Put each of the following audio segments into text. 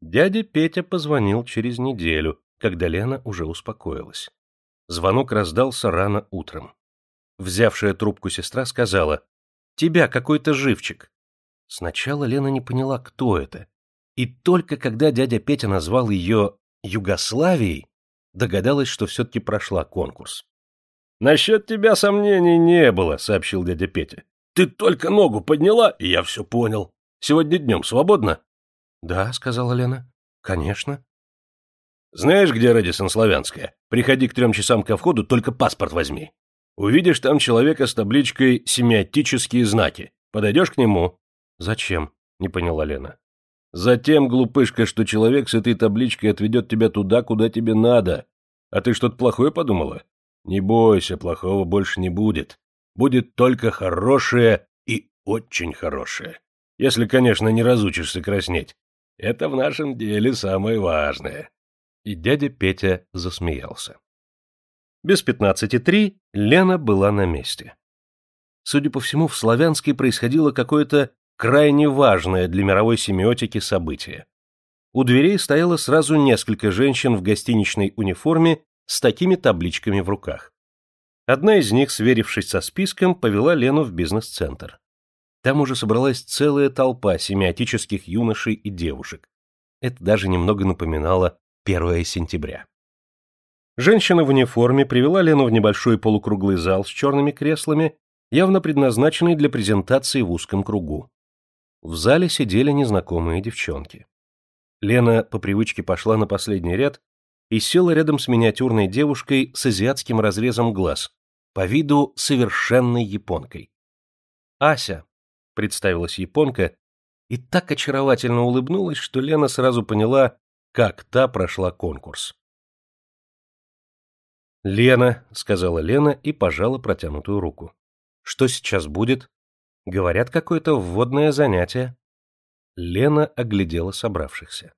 Дядя Петя позвонил через неделю, когда Лена уже успокоилась. Звонок раздался рано утром. Взявшая трубку сестра сказала, «Тебя какой-то живчик». Сначала Лена не поняла, кто это. И только когда дядя Петя назвал ее Югославией, догадалась, что все-таки прошла конкурс. «Насчет тебя сомнений не было», — сообщил дядя Петя. «Ты только ногу подняла, и я все понял. Сегодня днем свободно?» «Да», — сказала Лена. «Конечно». «Знаешь, где Рэдисон Славянская? Приходи к трем часам ко входу, только паспорт возьми. Увидишь там человека с табличкой «Семиотические знаки». Подойдешь к нему?» «Зачем?» — не поняла Лена. «Затем, глупышка, что человек с этой табличкой отведет тебя туда, куда тебе надо. А ты что-то плохое подумала? Не бойся, плохого больше не будет. Будет только хорошее и очень хорошее. Если, конечно, не разучишься краснеть. Это в нашем деле самое важное». И дядя Петя засмеялся. Без пятнадцати три Лена была на месте. Судя по всему, в Славянске происходило какое-то крайне важное для мировой семиотики событие. У дверей стояло сразу несколько женщин в гостиничной униформе с такими табличками в руках. Одна из них, сверившись со списком, повела Лену в бизнес-центр. Там уже собралась целая толпа семиотических юношей и девушек. Это даже немного напоминало 1 сентября. Женщина в униформе привела Лену в небольшой полукруглый зал с черными креслами, явно предназначенный для презентации в узком кругу. В зале сидели незнакомые девчонки. Лена по привычке пошла на последний ряд и села рядом с миниатюрной девушкой с азиатским разрезом глаз, по виду совершенной японкой. «Ася», — представилась японка, и так очаровательно улыбнулась, что Лена сразу поняла, как та прошла конкурс. «Лена», — сказала Лена и пожала протянутую руку. «Что сейчас будет?» «Говорят, какое-то вводное занятие». Лена оглядела собравшихся.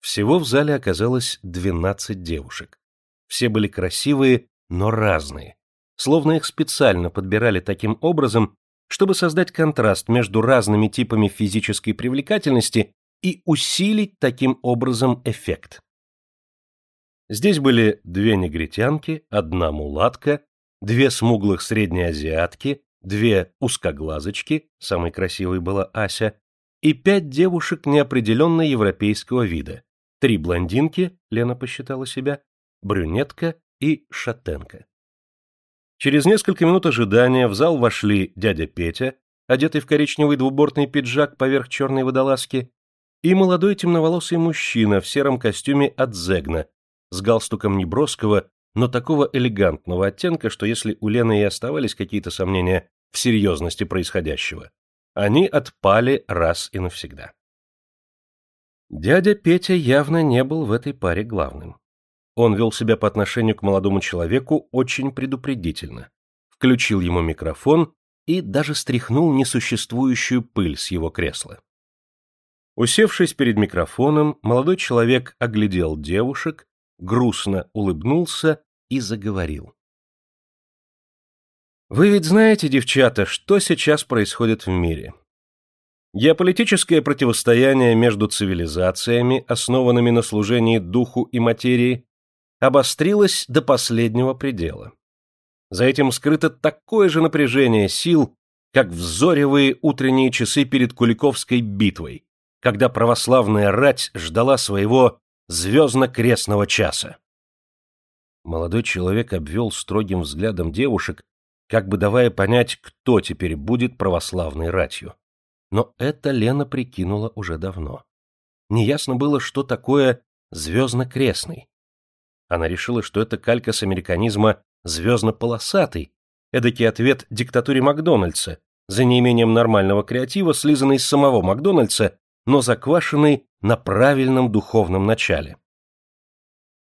Всего в зале оказалось двенадцать девушек. Все были красивые, но разные. Словно их специально подбирали таким образом, чтобы создать контраст между разными типами физической привлекательности и усилить таким образом эффект. Здесь были две негритянки, одна мулатка, две смуглых среднеазиатки, две узкоглазочки, самой красивой была Ася, и пять девушек неопределенно европейского вида, три блондинки, Лена посчитала себя, брюнетка и шатенка. Через несколько минут ожидания в зал вошли дядя Петя, одетый в коричневый двубортный пиджак поверх черной водолазки, и молодой темноволосый мужчина в сером костюме от Зегна, с галстуком неброского, но такого элегантного оттенка, что если у Лены и оставались какие-то сомнения в серьезности происходящего, они отпали раз и навсегда. Дядя Петя явно не был в этой паре главным. Он вел себя по отношению к молодому человеку очень предупредительно, включил ему микрофон и даже стряхнул несуществующую пыль с его кресла. Усевшись перед микрофоном, молодой человек оглядел девушек, грустно улыбнулся и заговорил. Вы ведь знаете, девчата, что сейчас происходит в мире. Геополитическое противостояние между цивилизациями, основанными на служении духу и материи, обострилось до последнего предела. За этим скрыто такое же напряжение сил, как в зоревые утренние часы перед Куликовской битвой, когда православная рать ждала своего звездно-крестного часа. Молодой человек обвел строгим взглядом девушек, как бы давая понять, кто теперь будет православной ратью. Но это Лена прикинула уже давно. Неясно было, что такое звездно-крестный. Она решила, что это калька с американизма звездно-полосатый, эдакий ответ диктатуре Макдональдса, за неимением нормального креатива, слизанный из самого Макдональдса но заквашенный на правильном духовном начале.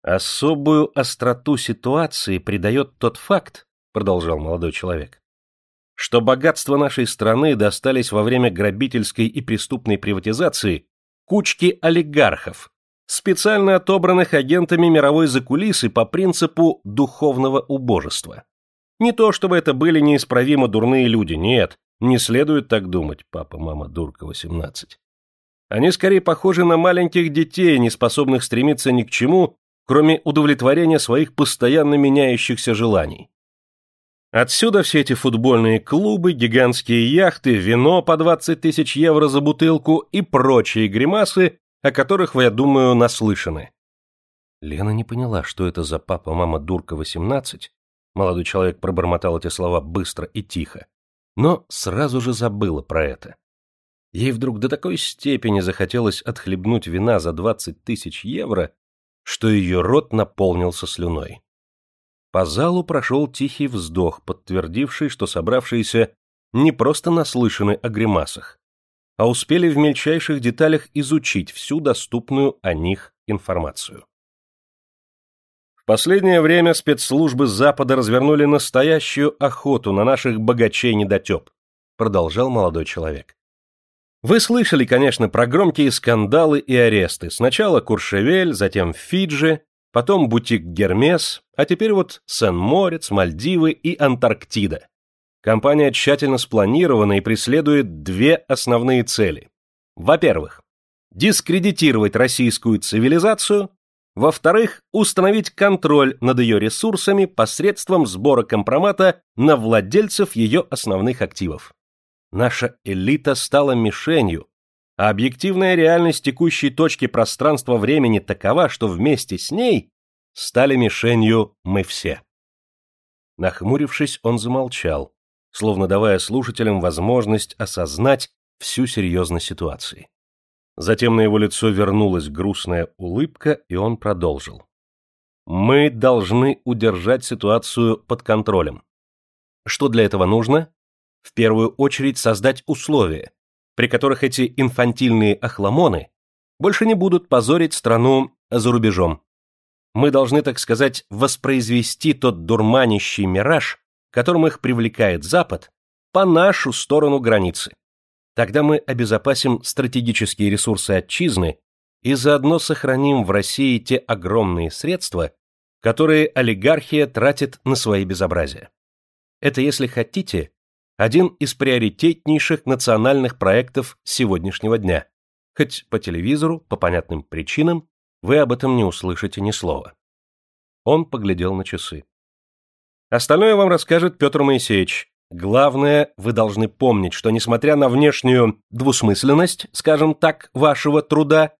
Особую остроту ситуации придает тот факт, продолжал молодой человек, что богатства нашей страны достались во время грабительской и преступной приватизации кучки олигархов, специально отобранных агентами мировой закулисы по принципу духовного убожества. Не то чтобы это были неисправимо дурные люди, нет, не следует так думать, папа, мама, дурка, 18. Они скорее похожи на маленьких детей, не способных стремиться ни к чему, кроме удовлетворения своих постоянно меняющихся желаний. Отсюда все эти футбольные клубы, гигантские яхты, вино по 20 тысяч евро за бутылку и прочие гримасы, о которых вы, я думаю, наслышаны. Лена не поняла, что это за папа-мама дурка 18. Молодой человек пробормотал эти слова быстро и тихо, но сразу же забыла про это. Ей вдруг до такой степени захотелось отхлебнуть вина за 20 тысяч евро, что ее рот наполнился слюной. По залу прошел тихий вздох, подтвердивший, что собравшиеся не просто наслышаны о гримасах, а успели в мельчайших деталях изучить всю доступную о них информацию. В последнее время спецслужбы Запада развернули настоящую охоту на наших богачей-недотеп, продолжал молодой человек. Вы слышали, конечно, про громкие скандалы и аресты. Сначала Куршевель, затем Фиджи, потом бутик Гермес, а теперь вот Сен-Морец, Мальдивы и Антарктида. Компания тщательно спланирована и преследует две основные цели. Во-первых, дискредитировать российскую цивилизацию, во-вторых, установить контроль над ее ресурсами посредством сбора компромата на владельцев ее основных активов. Наша элита стала мишенью, а объективная реальность текущей точки пространства-времени такова, что вместе с ней стали мишенью мы все. Нахмурившись, он замолчал, словно давая слушателям возможность осознать всю серьезность ситуации. Затем на его лицо вернулась грустная улыбка, и он продолжил. «Мы должны удержать ситуацию под контролем. Что для этого нужно? в первую очередь создать условия, при которых эти инфантильные охламоны больше не будут позорить страну за рубежом. Мы должны, так сказать, воспроизвести тот дурманящий мираж, которым их привлекает Запад, по нашу сторону границы. Тогда мы обезопасим стратегические ресурсы отчизны и заодно сохраним в России те огромные средства, которые олигархия тратит на свои безобразия. Это, если хотите, один из приоритетнейших национальных проектов сегодняшнего дня. Хоть по телевизору, по понятным причинам, вы об этом не услышите ни слова. Он поглядел на часы. Остальное вам расскажет Петр Моисеевич. Главное, вы должны помнить, что несмотря на внешнюю двусмысленность, скажем так, вашего труда,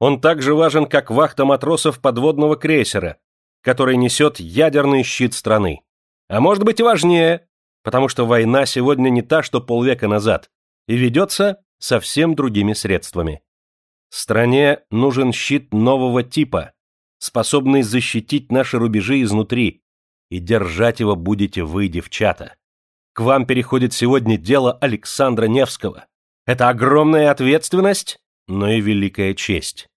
он так же важен, как вахта матросов подводного крейсера, который несет ядерный щит страны. А может быть важнее, потому что война сегодня не та, что полвека назад, и ведется совсем другими средствами. Стране нужен щит нового типа, способный защитить наши рубежи изнутри, и держать его будете вы, девчата. К вам переходит сегодня дело Александра Невского. Это огромная ответственность, но и великая честь.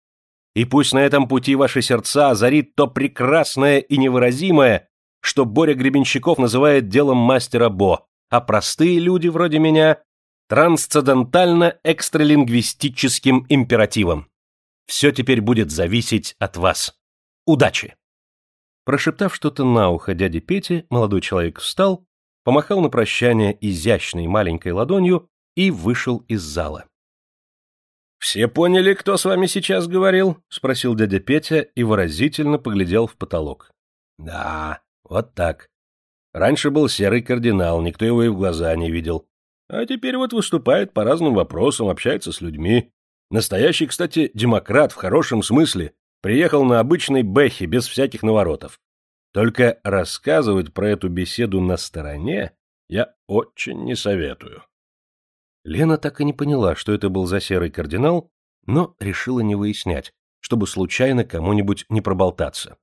И пусть на этом пути ваши сердца озарит то прекрасное и невыразимое, что Боря Гребенщиков называет делом мастера Бо, а простые люди вроде меня – трансцендентально-экстралингвистическим императивом. Все теперь будет зависеть от вас. Удачи! Прошептав что-то на ухо дяде Пете, молодой человек встал, помахал на прощание изящной маленькой ладонью и вышел из зала. «Все поняли, кто с вами сейчас говорил?» — спросил дядя Петя и выразительно поглядел в потолок. «Да, вот так. Раньше был серый кардинал, никто его и в глаза не видел. А теперь вот выступает по разным вопросам, общается с людьми. Настоящий, кстати, демократ в хорошем смысле. Приехал на обычной бэхе, без всяких наворотов. Только рассказывать про эту беседу на стороне я очень не советую. Лена так и не поняла, что это был за серый кардинал, но решила не выяснять, чтобы случайно кому-нибудь не проболтаться.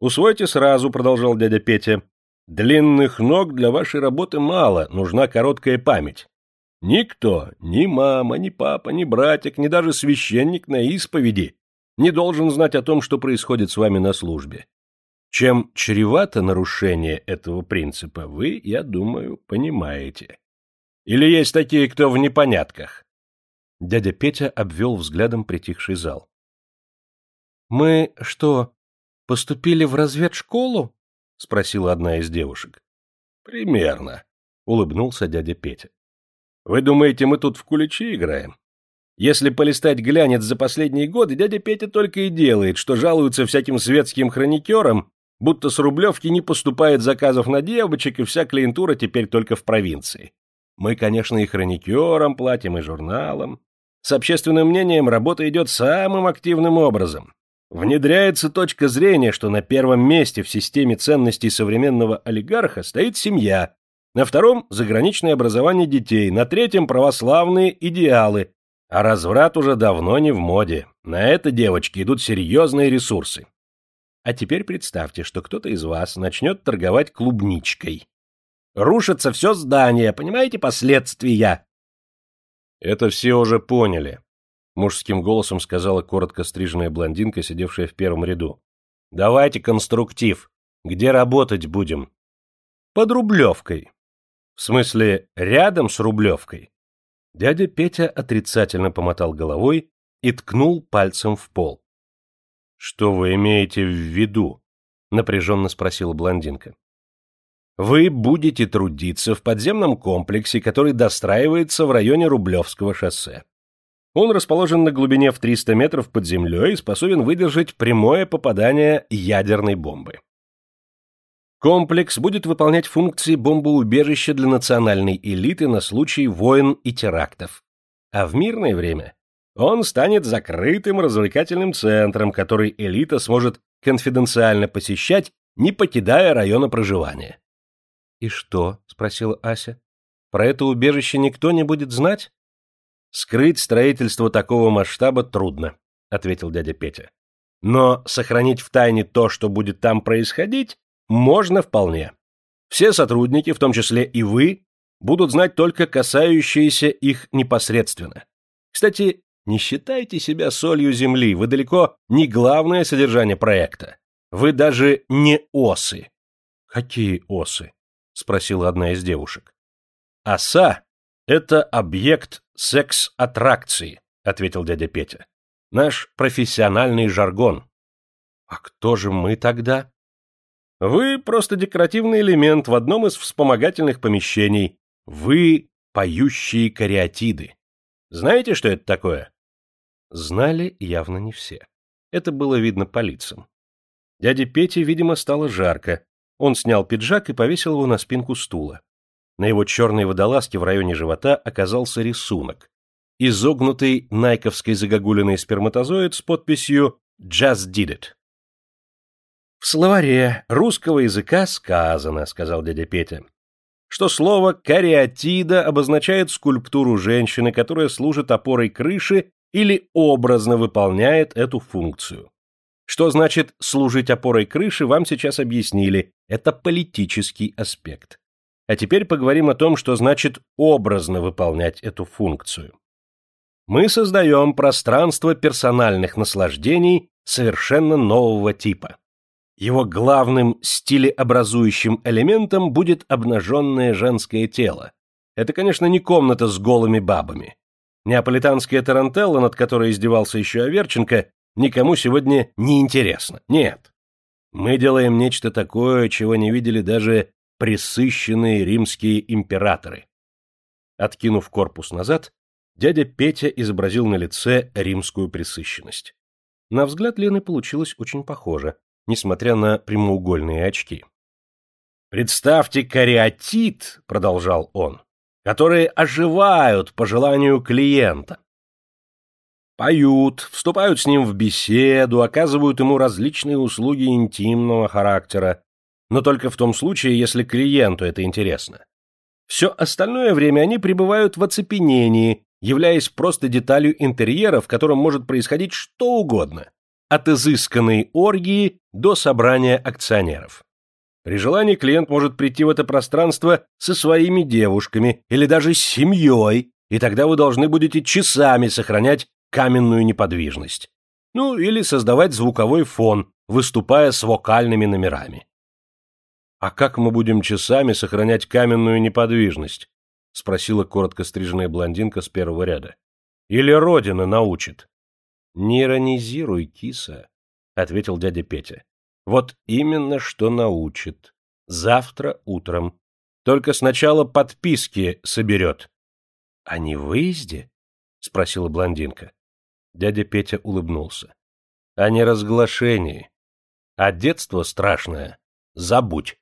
«Усвойте сразу», — продолжал дядя Петя. «Длинных ног для вашей работы мало, нужна короткая память. Никто, ни мама, ни папа, ни братик, ни даже священник на исповеди не должен знать о том, что происходит с вами на службе. Чем чревато нарушение этого принципа, вы, я думаю, понимаете. Или есть такие, кто в непонятках?» Дядя Петя обвел взглядом притихший зал. «Мы что, поступили в разведшколу? — спросила одна из девушек. — Примерно, — улыбнулся дядя Петя. — Вы думаете, мы тут в куличи играем? Если полистать глянец за последние годы, дядя Петя только и делает, что жалуется всяким светским хроникерам, будто с Рублевки не поступает заказов на девочек, и вся клиентура теперь только в провинции. Мы, конечно, и хроникерам платим, и журналам. С общественным мнением работа идет самым активным образом. Внедряется точка зрения, что на первом месте в системе ценностей современного олигарха стоит семья, на втором – заграничное образование детей, на третьем – православные идеалы, а разврат уже давно не в моде. На это, девочки, идут серьезные ресурсы. А теперь представьте, что кто-то из вас начнет торговать клубничкой. Рушится все здание, понимаете последствия? Это все уже поняли, мужским голосом сказала коротко стриженная блондинка, сидевшая в первом ряду. Давайте конструктив. Где работать будем? Под Рублевкой. В смысле, рядом с Рублевкой? Дядя Петя отрицательно помотал головой и ткнул пальцем в пол. — Что вы имеете в виду? — напряженно спросила блондинка. — Вы будете трудиться в подземном комплексе, который достраивается в районе Рублевского шоссе. Он расположен на глубине в 300 метров под землей и способен выдержать прямое попадание ядерной бомбы. Комплекс будет выполнять функции бомбоубежища для национальной элиты на случай войн и терактов. А в мирное время он станет закрытым развлекательным центром, который элита сможет конфиденциально посещать, не покидая района проживания. «И что?» — спросила Ася. «Про это убежище никто не будет знать?» «Скрыть строительство такого масштаба трудно», — ответил дядя Петя. «Но сохранить в тайне то, что будет там происходить, можно вполне. Все сотрудники, в том числе и вы, будут знать только касающиеся их непосредственно. Кстати, не считайте себя солью земли, вы далеко не главное содержание проекта. Вы даже не осы. Какие осы? спросила одна из девушек. Оса — это объект секс-аттракции, ответил дядя Петя. Наш профессиональный жаргон. А кто же мы тогда? Вы просто декоративный элемент в одном из вспомогательных помещений. Вы поющие кариатиды. Знаете, что это такое? Знали явно не все. Это было видно по лицам. Дяде Пете, видимо, стало жарко. Он снял пиджак и повесил его на спинку стула. На его черной водолазке в районе живота оказался рисунок. Изогнутый найковской загогулиной сперматозоид с подписью «Just did it». В словаре русского языка сказано, сказал дядя Петя, что слово кариатида обозначает скульптуру женщины, которая служит опорой крыши или образно выполняет эту функцию. Что значит служить опорой крыши, вам сейчас объяснили. Это политический аспект. А теперь поговорим о том, что значит образно выполнять эту функцию. Мы создаем пространство персональных наслаждений совершенно нового типа. Его главным стилеобразующим элементом будет обнаженное женское тело. Это, конечно, не комната с голыми бабами. Неаполитанская тарантелла, над которой издевался еще Аверченко, никому сегодня не интересно. Нет. Мы делаем нечто такое, чего не видели даже присыщенные римские императоры. Откинув корпус назад, дядя Петя изобразил на лице римскую присыщенность. На взгляд Лены получилось очень похоже несмотря на прямоугольные очки. «Представьте кариатит», — продолжал он, — «которые оживают по желанию клиента. Поют, вступают с ним в беседу, оказывают ему различные услуги интимного характера, но только в том случае, если клиенту это интересно. Все остальное время они пребывают в оцепенении, являясь просто деталью интерьера, в котором может происходить что угодно от изысканной оргии до собрания акционеров. При желании клиент может прийти в это пространство со своими девушками или даже с семьей, и тогда вы должны будете часами сохранять каменную неподвижность. Ну, или создавать звуковой фон, выступая с вокальными номерами. «А как мы будем часами сохранять каменную неподвижность?» — спросила коротко стриженная блондинка с первого ряда. «Или Родина научит?» Не иронизируй, киса, ответил дядя Петя. Вот именно что научит. Завтра утром. Только сначала подписки соберет. А не выезде? — спросила блондинка. Дядя Петя улыбнулся. — О неразглашении. А детство страшное забудь.